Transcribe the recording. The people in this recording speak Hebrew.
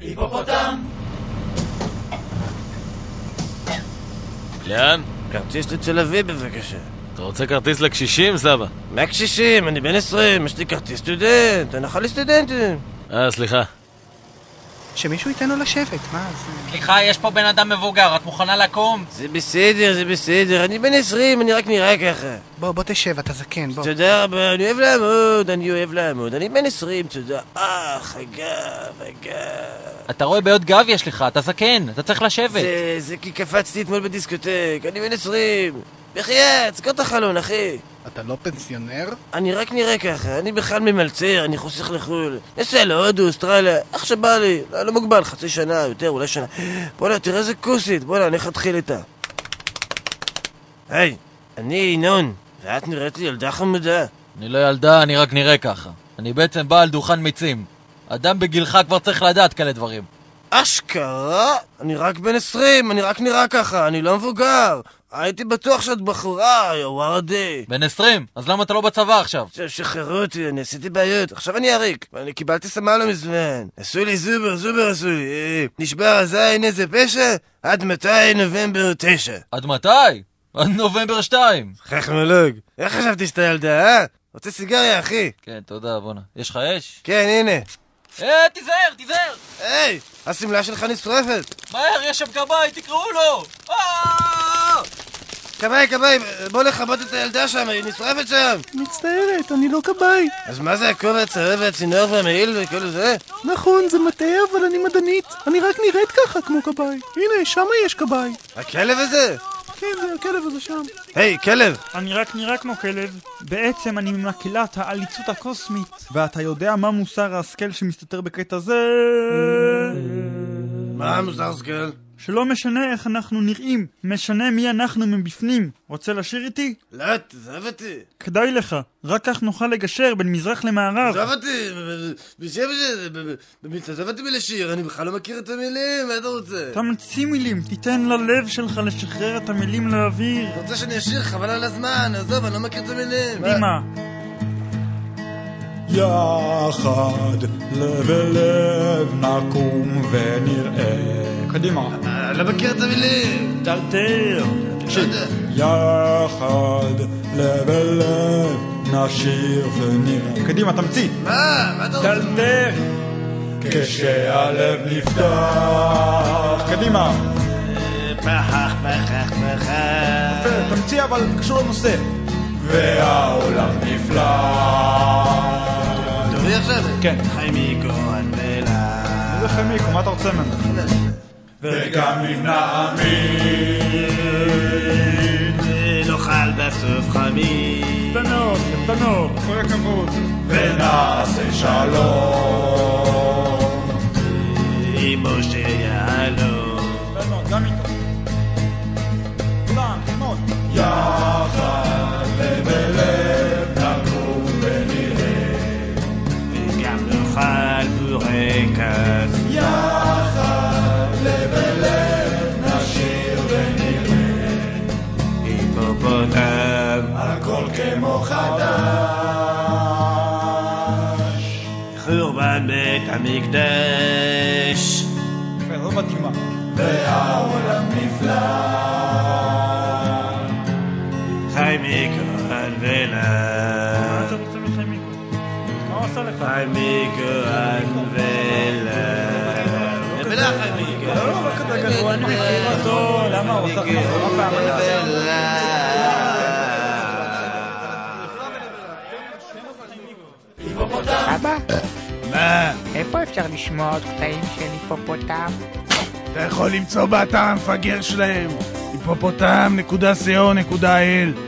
היפופוטם! לאן? כרטיס לתל אביב בבקשה. אתה רוצה כרטיס לקשישים, סבא? מה קשישים? אני בן 20, יש לי כרטיס סטודנט, הנחה לסטודנטים. אה, סליחה. שמישהו ייתן לו לשבת, מה זה... סליחה, יש פה בן אדם מבוגר, את מוכנה לקום? זה בסדר, זה בסדר, אני בן 20, אני רק נראה ככה. בוא, בוא תשב, אתה זקן, בוא. תודה רבה, אני אוהב לעמוד, אני אוהב לעמוד. אני בן 20, תודה. אה, חגב, אגב. אתה רואה בעיות גב יש לך, אתה זקן, אתה צריך לשבת. זה, זה כי קפצתי אתמול בדיסקוטק, אני בן 20. בחייאת, סגור את החלון, אחי. אתה לא פנסיונר? אני רק נראה ככה, אני בכלל ממלצר, אני חוסך לחו"ל. נסע להודו, אוסטרליה, איך שבא לי. לא, לא מוגבל, חצי שנה, יותר, אולי שנה. בוא'נה, תראה איזה כוסית, בוא'נה, אני איך אתחיל איתה. היי, אני ינון, ואת נראית לי ילדה חמודה. אני לא ילדה, אני רק נראה ככה. אני בעצם בעל דוכן מיצים. אדם בגילך כבר צריך לדעת כאלה דברים. אשכרה? אני רק בן 20, אני רק נראה ככה, אני לא מבוגר. הייתי בטוח שאת בחורה, יא וורדה. בן 20, אז למה אתה לא בצבא עכשיו? שחררו אותי, אני עשיתי בעיות, עכשיו אני עריק. אני קיבלתי סמל לא מזמן. עשו לי זובר, זובר עשו לי. נשבר הזין איזה פשע? עד מתי נובמבר 9? עד מתי? עד נובמבר 2. חכמולוג. איך חשבתי שאתה ילדה, אה? רוצה סיגריה, אחי? כן, תודה, בואנה. יש לך אש? כן, הנה. אה, תיזהר, תיזהר! היי, השמלה שלך נשרפת. מהר, יש שם כבאי, תקראו לו! אה! כבאי, כבאי, בוא לכבות את הילדה שם, היא נשרפת שם. מצטערת, אני לא כבאי. אז מה זה הכובע הצהוב והצינור והמעיל וכל זה? נכון, זה מטעה, אבל אני מדענית. אני רק נראית ככה כמו כבאי. הנה, שמה יש כבאי. הכלב הזה? כן, זה הכלב הזה שם. היי, כלב. אני רק נראה כמו כלב. בעצם אני ממקהלת העליצות הקוסמית. ואתה יודע מה מוסר ההשכל שמסתתר בקטע זה? מה מוסר סקל? שלא משנה איך אנחנו נראים, משנה מי אנחנו מבפנים. רוצה לשיר איתי? לא, תעזוב אותי. כדאי לך, רק כך נוכל לגשר בין מזרח למערב. עזוב אותי, בשם זה, תעזוב אותי מלשיר, אני בכלל לא מכיר את המילים, מה אתה רוצה? אתה מציא מילים, תיתן ללב שלך לשחרר את המילים לאוויר. אתה רוצה שאני אשיר? חבל על הזמן, עזוב, אני לא מכיר את המילים. קדימה. יחד לב אל לב נקום ונראה. קדימה. לא מכיר את המילים. טלטל. לא. יחד לב אל לב נשיר ונראה. קדימה, תמציא. מה? מה אתה רוצה? טלטל. כשהלב נפתח. קדימה. פחח, פחח, פחח. תמציא אבל קשור לנושא. והעולם נפלא. עכשיו? כן. חיימי כהן ולה. איזה חמיקו, מה אתה רוצה ממנו? וגם אם נאמין נאכל בסוף חמי. קטנות, קטנות. כל הכבוד. ונעשה שלום. עם משה בורקס. יחד לב אל לב נשיר ונראה. היפופוטם. הכל כמו חדש. חורבן בית המקדש. יפה, לא מתאימה. והעולם נפלא. חיימי כהן מה ולה. אתה אני מכיר אותו, למה הוא עשה לך עשרה פעמים? אבא, מה? איפה אפשר לשמוע עוד קטעים של היפופוטם? אתה יכול למצוא באתר המפגר שלהם היפופוטם.co.il